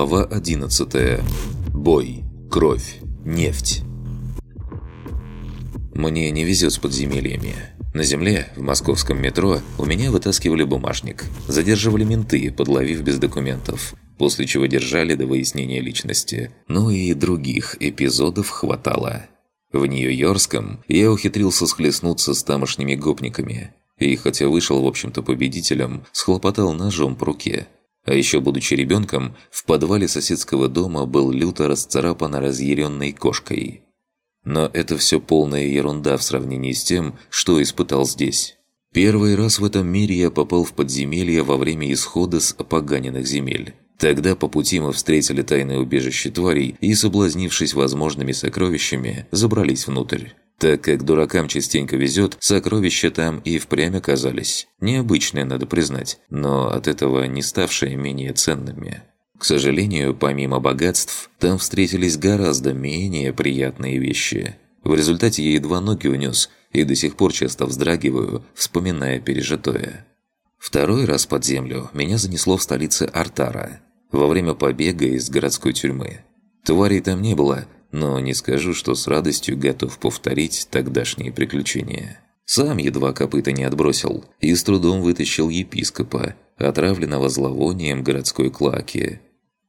Глава 11. Бой, кровь, нефть. Мне не везет с подземельями. На земле, в московском метро, у меня вытаскивали бумажник. Задерживали менты, подловив без документов. После чего держали до выяснения личности. Ну и других эпизодов хватало. В Нью-Йоркском я ухитрился схлестнуться с тамошними гопниками. И хотя вышел, в общем-то, победителем, схлопотал ножом по руке – а еще будучи ребенком, в подвале соседского дома был люто расцарапан разъяренной кошкой. Но это все полная ерунда в сравнении с тем, что испытал здесь. Первый раз в этом мире я попал в подземелье во время исхода с опоганенных земель. Тогда по пути мы встретили тайное убежище тварей и, соблазнившись возможными сокровищами, забрались внутрь. Так как дуракам частенько везет, сокровища там и впрямь оказались. Необычные, надо признать, но от этого не ставшие менее ценными. К сожалению, помимо богатств, там встретились гораздо менее приятные вещи. В результате я едва ноги унес и до сих пор часто вздрагиваю, вспоминая пережитое. Второй раз под землю меня занесло в столице Артара, во время побега из городской тюрьмы. Тварей там не было – но не скажу, что с радостью готов повторить тогдашние приключения. Сам едва копыта не отбросил и с трудом вытащил епископа, отравленного зловонием городской клаки.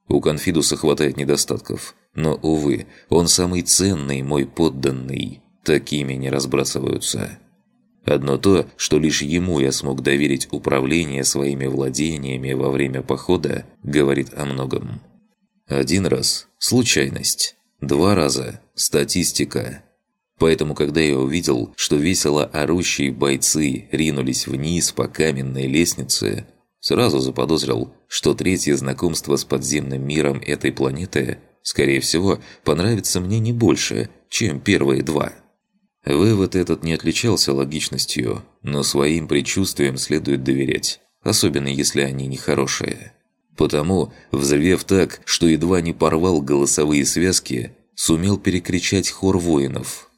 У Конфидуса хватает недостатков, но, увы, он самый ценный мой подданный. Такими не разбрасываются. Одно то, что лишь ему я смог доверить управление своими владениями во время похода, говорит о многом. Один раз – случайность. Два раза. Статистика. Поэтому, когда я увидел, что весело орущие бойцы ринулись вниз по каменной лестнице, сразу заподозрил, что третье знакомство с подземным миром этой планеты, скорее всего, понравится мне не больше, чем первые два. Вывод этот не отличался логичностью, но своим предчувствиям следует доверять, особенно если они нехорошие. Потому, взревев так, что едва не порвал голосовые связки, сумел перекричать хор воинов.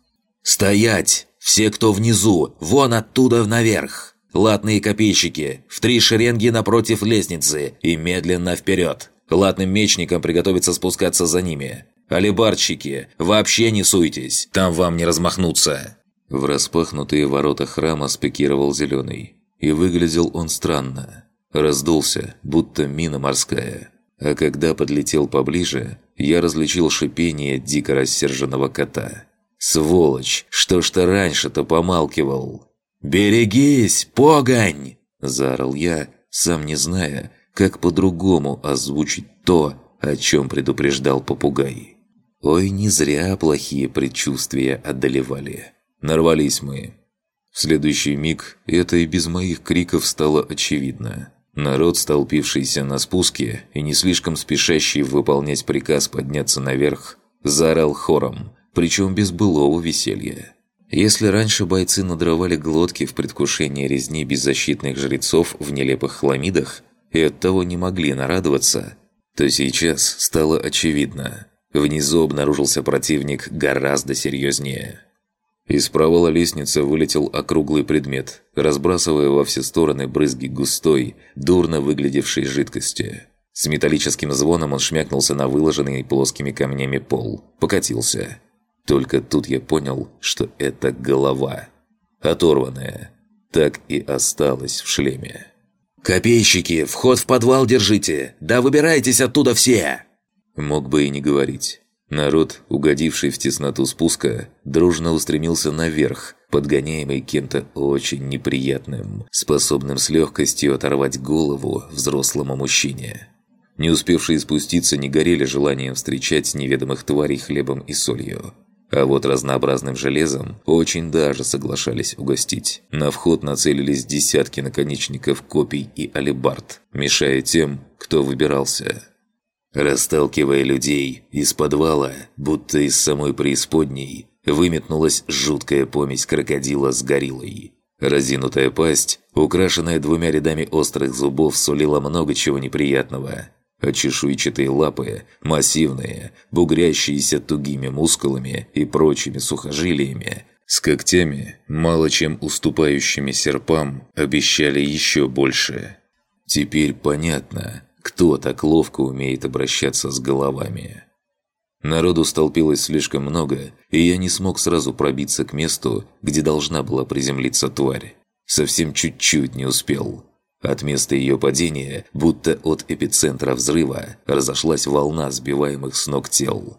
«Стоять! Все, кто внизу! Вон оттуда наверх! Латные копейщики! В три шеренги напротив лестницы и медленно вперед! Латным мечникам приготовиться спускаться за ними! Алибарщики! Вообще не суйтесь! Там вам не размахнуться!» В распахнутые ворота храма спикировал Зеленый. И выглядел он странно. Раздулся, будто мина морская. А когда подлетел поближе, я различил шипение дико рассерженного кота. «Сволочь! Что ж ты раньше-то помалкивал?» «Берегись, погонь!» – заорал я, сам не зная, как по-другому озвучить то, о чем предупреждал попугай. Ой, не зря плохие предчувствия одолевали. Нарвались мы. В следующий миг это и без моих криков стало очевидно. Народ, столпившийся на спуске и не слишком спешащий выполнять приказ подняться наверх, заорал хором, причем без былого веселья. Если раньше бойцы надрывали глотки в предвкушении резни беззащитных жрецов в нелепых хламидах и оттого не могли нарадоваться, то сейчас стало очевидно. Внизу обнаружился противник гораздо серьезнее – из провала лестницы вылетел округлый предмет, разбрасывая во все стороны брызги густой, дурно выглядевшей жидкости. С металлическим звоном он шмякнулся на выложенный плоскими камнями пол. Покатился. Только тут я понял, что это голова. Оторванная. Так и осталась в шлеме. «Копейщики, вход в подвал держите! Да выбирайтесь оттуда все!» Мог бы и не говорить. Народ, угодивший в тесноту спуска, дружно устремился наверх, подгоняемый кем-то очень неприятным, способным с легкостью оторвать голову взрослому мужчине. Не успевшие спуститься не горели желанием встречать неведомых тварей хлебом и солью. А вот разнообразным железом очень даже соглашались угостить. На вход нацелились десятки наконечников копий и алебард, мешая тем, кто выбирался – Расталкивая людей, из подвала, будто из самой преисподней, выметнулась жуткая помесь крокодила с гориллой. Разинутая пасть, украшенная двумя рядами острых зубов, сулила много чего неприятного. А чешуйчатые лапы, массивные, бугрящиеся тугими мускулами и прочими сухожилиями, с когтями, мало чем уступающими серпам, обещали еще больше. Теперь понятно – Кто так ловко умеет обращаться с головами? Народу столпилось слишком много, и я не смог сразу пробиться к месту, где должна была приземлиться тварь. Совсем чуть-чуть не успел. От места ее падения, будто от эпицентра взрыва, разошлась волна сбиваемых с ног тел.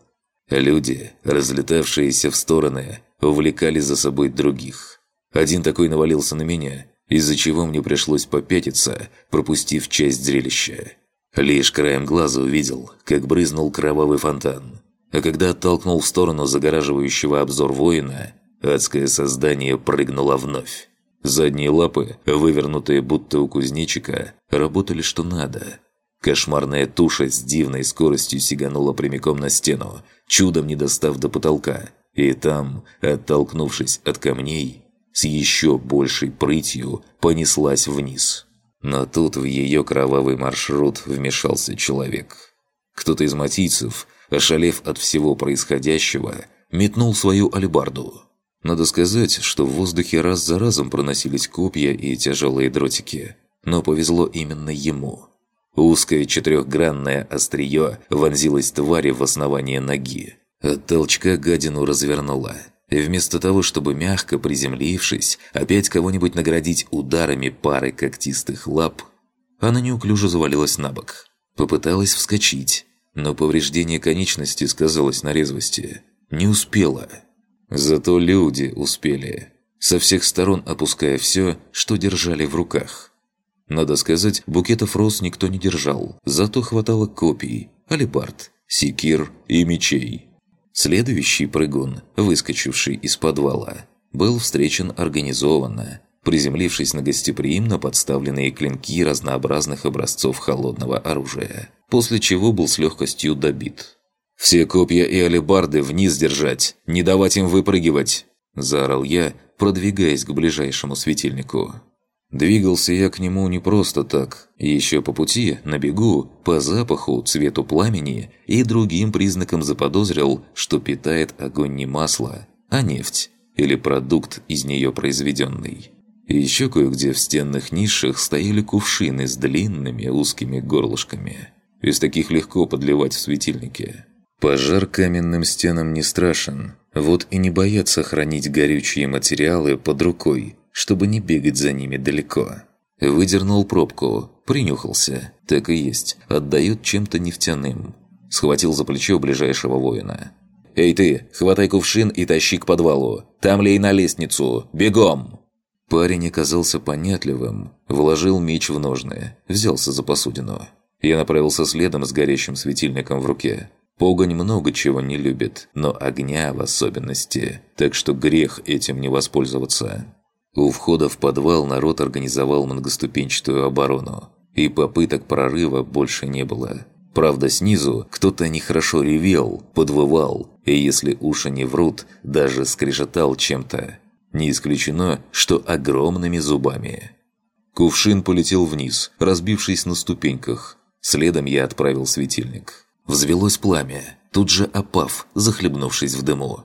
Люди, разлетавшиеся в стороны, увлекали за собой других. Один такой навалился на меня, из-за чего мне пришлось попятиться, пропустив часть зрелища. Лишь краем глаза увидел, как брызнул кровавый фонтан. А когда оттолкнул в сторону загораживающего обзор воина, адское создание прыгнуло вновь. Задние лапы, вывернутые будто у кузнечика, работали что надо. Кошмарная туша с дивной скоростью сиганула прямиком на стену, чудом не достав до потолка. И там, оттолкнувшись от камней, с еще большей прытью понеслась вниз. Но тут в ее кровавый маршрут вмешался человек. Кто-то из матийцев, ошалев от всего происходящего, метнул свою алебарду. Надо сказать, что в воздухе раз за разом проносились копья и тяжелые дротики. Но повезло именно ему. Узкое четырехгранное острие вонзилось твари в основание ноги. От толчка гадину развернула. И вместо того, чтобы мягко приземлившись, опять кого-нибудь наградить ударами пары когтистых лап, она неуклюже завалилась на бок. Попыталась вскочить, но повреждение конечности сказалось на резвости. Не успела. Зато люди успели, со всех сторон опуская все, что держали в руках. Надо сказать, букетов роз никто не держал, зато хватало копий, алибард, секир и мечей. Следующий прыгун, выскочивший из подвала, был встречен организованно, приземлившись на гостеприимно подставленные клинки разнообразных образцов холодного оружия, после чего был с легкостью добит. «Все копья и алебарды вниз держать, не давать им выпрыгивать!» – заорал я, продвигаясь к ближайшему светильнику. Двигался я к нему не просто так. Еще по пути, на бегу, по запаху, цвету пламени и другим признакам заподозрил, что питает огонь не масло, а нефть или продукт из нее произведенный. Еще кое-где в стенных нишах стояли кувшины с длинными узкими горлышками. Из таких легко подливать в светильники. Пожар каменным стенам не страшен, вот и не боятся хранить горючие материалы под рукой, чтобы не бегать за ними далеко. Выдернул пробку, принюхался. Так и есть, отдает чем-то нефтяным. Схватил за плечо ближайшего воина. «Эй ты, хватай кувшин и тащи к подвалу. Там лей на лестницу. Бегом!» Парень оказался понятливым, вложил меч в ножны, взялся за посудину. Я направился следом с горящим светильником в руке. Погонь много чего не любит, но огня в особенности, так что грех этим не воспользоваться. У входа в подвал народ организовал многоступенчатую оборону, и попыток прорыва больше не было. Правда, снизу кто-то нехорошо ревел, подвывал, и если уши не врут, даже скрежетал чем-то. Не исключено, что огромными зубами. Кувшин полетел вниз, разбившись на ступеньках. Следом я отправил светильник. Взвелось пламя, тут же опав, захлебнувшись в дыму.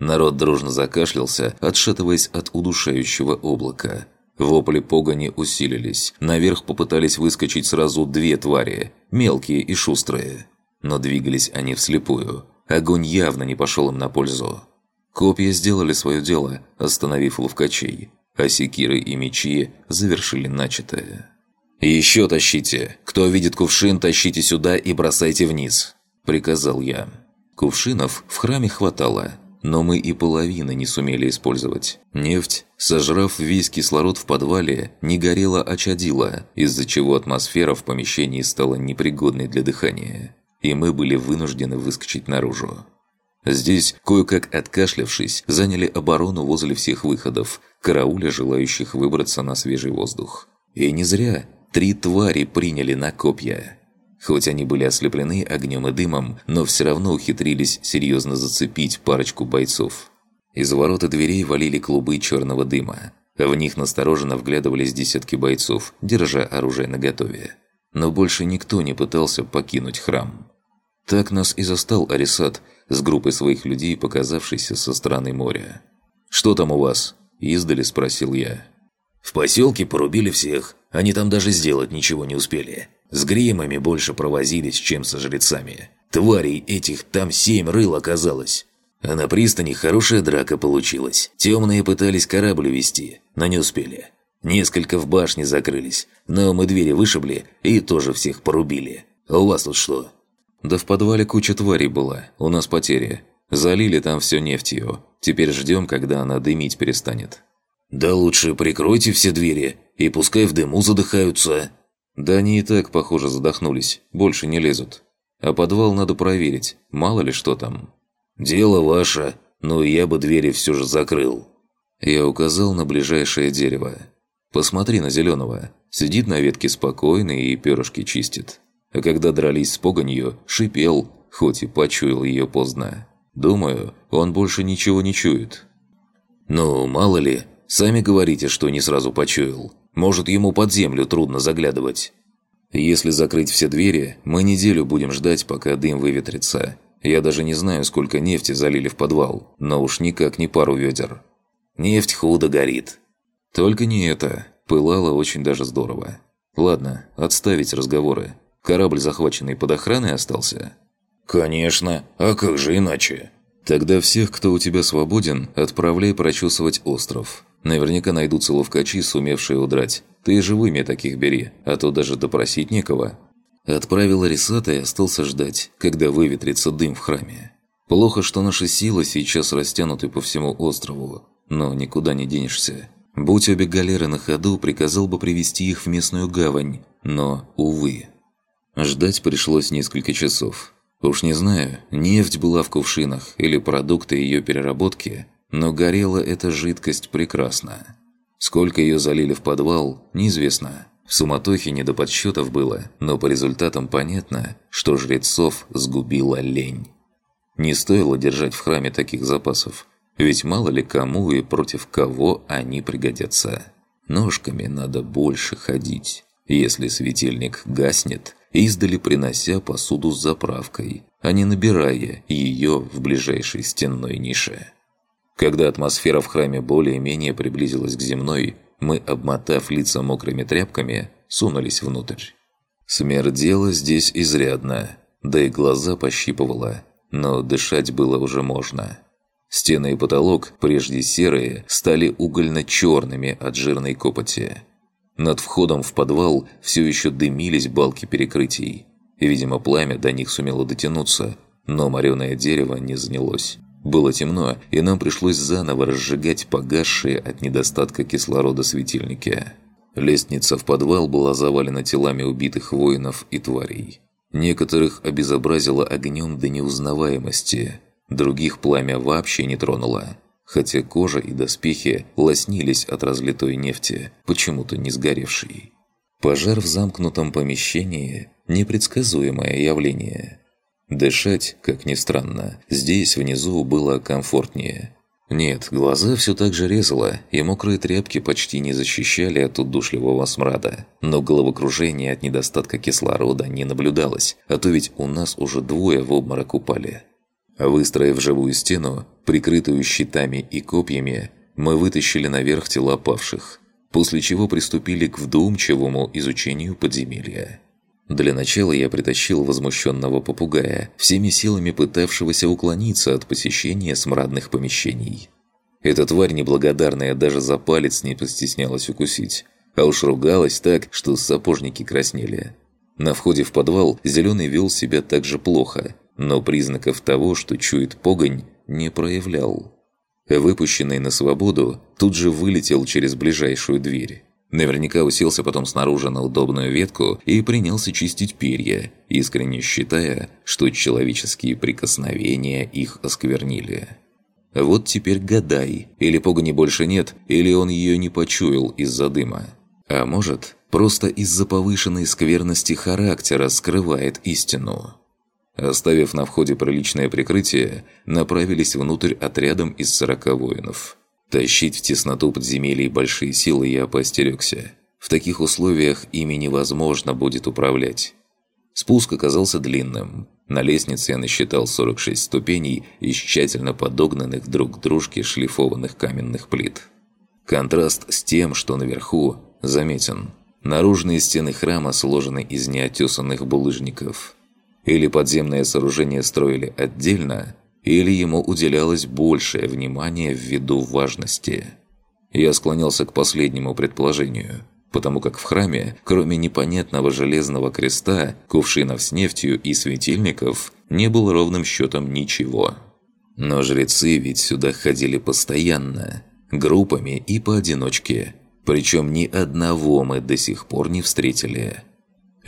Народ дружно закашлялся, отшатываясь от удушающего облака. Вопли погони усилились. Наверх попытались выскочить сразу две твари, мелкие и шустрые. Но двигались они вслепую. Огонь явно не пошел им на пользу. Копья сделали свое дело, остановив ловкачей, а секиры и мечи завершили начатое. «Еще тащите! Кто видит кувшин, тащите сюда и бросайте вниз!» – приказал я. Кувшинов в храме хватало, но мы и половины не сумели использовать. Нефть, сожрав весь кислород в подвале, не горела, а чадила, из-за чего атмосфера в помещении стала непригодной для дыхания, и мы были вынуждены выскочить наружу. Здесь, кое-как откашлявшись, заняли оборону возле всех выходов, карауля желающих выбраться на свежий воздух. И не зря Три твари приняли на копья. Хоть они были ослеплены огнем и дымом, но все равно ухитрились серьезно зацепить парочку бойцов. Из ворота дверей валили клубы черного дыма. В них настороженно вглядывались десятки бойцов, держа оружие наготове. Но больше никто не пытался покинуть храм. Так нас и застал Арисат с группой своих людей, показавшейся со стороны моря. «Что там у вас?» – издали спросил я. В поселке порубили всех, они там даже сделать ничего не успели. С гримами больше провозились, чем со жрецами. Тварей этих там семь рыл оказалось. А на пристани хорошая драка получилась. Темные пытались корабль увести, но не успели. Несколько в башне закрылись, но мы двери вышибли и тоже всех порубили. А у вас тут что?» «Да в подвале куча тварей была, у нас потери. Залили там все нефтью. Теперь ждем, когда она дымить перестанет». «Да лучше прикройте все двери, и пускай в дыму задыхаются». «Да они и так, похоже, задохнулись, больше не лезут. А подвал надо проверить, мало ли что там». «Дело ваше, но я бы двери все же закрыл». Я указал на ближайшее дерево. «Посмотри на зеленого. Сидит на ветке спокойно и перышки чистит. А когда дрались с погонью, шипел, хоть и почуял ее поздно. Думаю, он больше ничего не чует». «Ну, мало ли, сами говорите, что не сразу почуял. Может, ему под землю трудно заглядывать». «Если закрыть все двери, мы неделю будем ждать, пока дым выветрится. Я даже не знаю, сколько нефти залили в подвал, но уж никак не пару ведер. Нефть худо горит. Только не это. Пылало очень даже здорово. Ладно, отставить разговоры. Корабль, захваченный под охраной, остался? Конечно. А как же иначе? Тогда всех, кто у тебя свободен, отправляй прочесывать остров. Наверняка найдутся ловкачи, сумевшие удрать. Ты живыми таких бери, а то даже допросить некого. Отправил Арисата и остался ждать, когда выветрится дым в храме. Плохо, что наши силы сейчас растянуты по всему острову, но никуда не денешься. Будь обе галеры на ходу, приказал бы привести их в местную гавань, но, увы. Ждать пришлось несколько часов. Уж не знаю, нефть была в кувшинах или продукты ее переработки, но горела эта жидкость прекрасно. Сколько ее залили в подвал, неизвестно. В суматохе не до подсчетов было, но по результатам понятно, что жрецов сгубила лень. Не стоило держать в храме таких запасов, ведь мало ли кому и против кого они пригодятся. Ножками надо больше ходить. Если светильник гаснет, издали принося посуду с заправкой, а не набирая ее в ближайшей стенной нише. Когда атмосфера в храме более-менее приблизилась к земной, мы, обмотав лица мокрыми тряпками, сунулись внутрь. Смердело здесь изрядно, да и глаза пощипывало, но дышать было уже можно. Стены и потолок, прежде серые, стали угольно-черными от жирной копоти. Над входом в подвал все еще дымились балки перекрытий. Видимо, пламя до них сумело дотянуться, но мореное дерево не занялось. Было темно, и нам пришлось заново разжигать погасшие от недостатка кислорода светильники. Лестница в подвал была завалена телами убитых воинов и тварей. Некоторых обезобразило огнем до неузнаваемости, других пламя вообще не тронуло. Хотя кожа и доспехи лоснились от разлитой нефти, почему-то не сгоревшей. Пожар в замкнутом помещении – непредсказуемое явление – Дышать, как ни странно, здесь внизу было комфортнее. Нет, глаза все так же резало, и мокрые тряпки почти не защищали от удушливого смрада. Но головокружение от недостатка кислорода не наблюдалось, а то ведь у нас уже двое в обморок упали. Выстроив живую стену, прикрытую щитами и копьями, мы вытащили наверх тела павших, после чего приступили к вдумчивому изучению подземелья. Для начала я притащил возмущенного попугая, всеми силами пытавшегося уклониться от посещения смрадных помещений. Эта тварь неблагодарная даже за палец не постеснялась укусить, а уж ругалась так, что сапожники краснели. На входе в подвал Зеленый вел себя так же плохо, но признаков того, что чует погонь, не проявлял. Выпущенный на свободу, тут же вылетел через ближайшую дверь. Наверняка уселся потом снаружи на удобную ветку и принялся чистить перья, искренне считая, что человеческие прикосновения их осквернили. Вот теперь гадай, или погони больше нет, или он ее не почуял из-за дыма. А может, просто из-за повышенной скверности характера скрывает истину. Оставив на входе приличное прикрытие, направились внутрь отрядом из сорока воинов – Тащить в тесноту подземелий большие силы я поостерегся. В таких условиях ими невозможно будет управлять. Спуск оказался длинным. На лестнице я насчитал 46 ступеней из тщательно подогнанных друг к дружке шлифованных каменных плит. Контраст с тем, что наверху, заметен. Наружные стены храма сложены из неотесанных булыжников. Или подземное сооружение строили отдельно, или ему уделялось большее внимание ввиду важности. Я склонялся к последнему предположению, потому как в храме, кроме непонятного железного креста, кувшинов с нефтью и светильников, не было ровным счетом ничего. Но жрецы ведь сюда ходили постоянно, группами и поодиночке, причем ни одного мы до сих пор не встретили.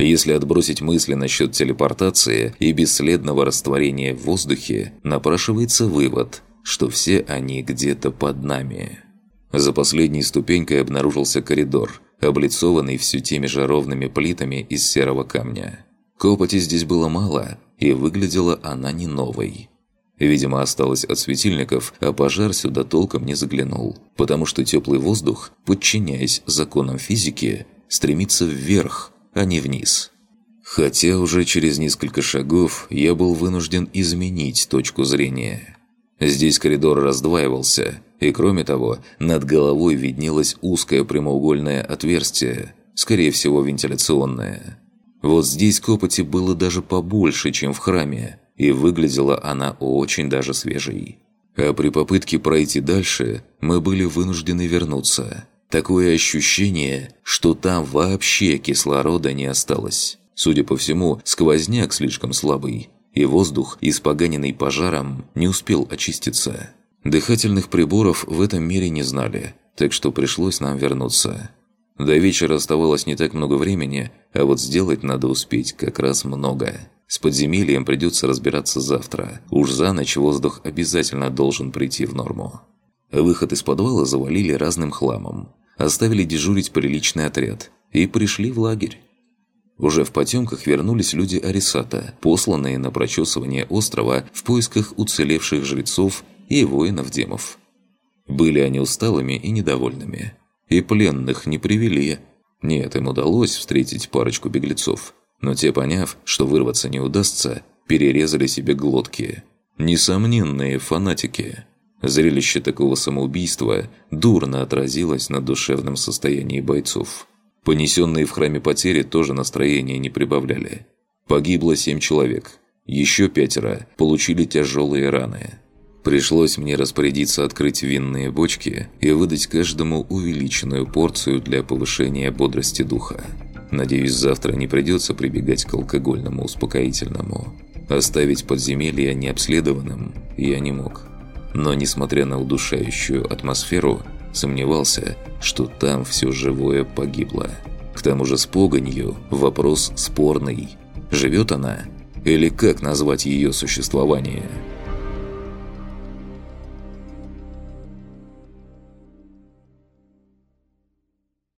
Если отбросить мысли насчет телепортации и бесследного растворения в воздухе, напрашивается вывод, что все они где-то под нами. За последней ступенькой обнаружился коридор, облицованный все теми же ровными плитами из серого камня. Копоти здесь было мало, и выглядела она не новой. Видимо, осталось от светильников, а пожар сюда толком не заглянул, потому что теплый воздух, подчиняясь законам физики, стремится вверх, а не вниз. Хотя уже через несколько шагов я был вынужден изменить точку зрения. Здесь коридор раздваивался, и кроме того, над головой виднелось узкое прямоугольное отверстие, скорее всего вентиляционное. Вот здесь копоти было даже побольше, чем в храме, и выглядела она очень даже свежей. А при попытке пройти дальше мы были вынуждены вернуться. Такое ощущение, что там вообще кислорода не осталось. Судя по всему, сквозняк слишком слабый, и воздух, испоганенный пожаром, не успел очиститься. Дыхательных приборов в этом мире не знали, так что пришлось нам вернуться. До вечера оставалось не так много времени, а вот сделать надо успеть как раз много. С подземельем придется разбираться завтра. Уж за ночь воздух обязательно должен прийти в норму. Выход из подвала завалили разным хламом. Оставили дежурить приличный отряд. И пришли в лагерь. Уже в потемках вернулись люди Арисата, посланные на прочесывание острова в поисках уцелевших жрецов и воинов-демов. Были они усталыми и недовольными. И пленных не привели. Нет, им удалось встретить парочку беглецов – но те, поняв, что вырваться не удастся, перерезали себе глотки. Несомненные фанатики. Зрелище такого самоубийства дурно отразилось на душевном состоянии бойцов. Понесенные в храме потери тоже настроение не прибавляли. Погибло семь человек. Еще пятеро получили тяжелые раны. Пришлось мне распорядиться открыть винные бочки и выдать каждому увеличенную порцию для повышения бодрости духа. Надеюсь, завтра не придется прибегать к алкогольному успокоительному. Оставить подземелье необследованным я не мог. Но, несмотря на удушающую атмосферу, сомневался, что там все живое погибло. К тому же с погонью вопрос спорный. Живет она? Или как назвать ее существование –